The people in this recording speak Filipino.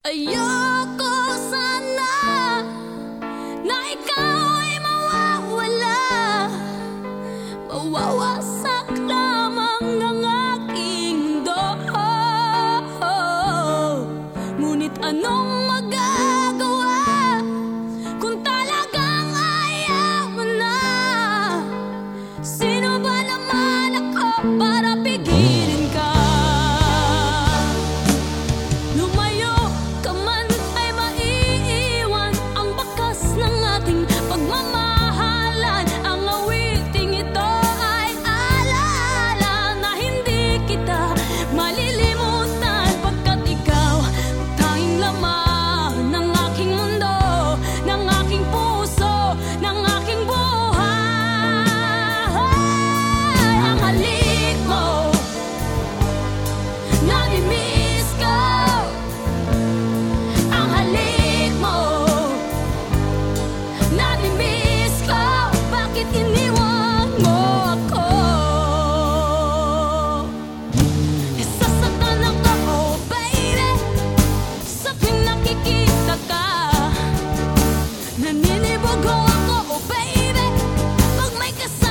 Ayoko sana na ikaw ay mawawala. Mawawasak lamang ang aking doho Ngunit anong Take a summer.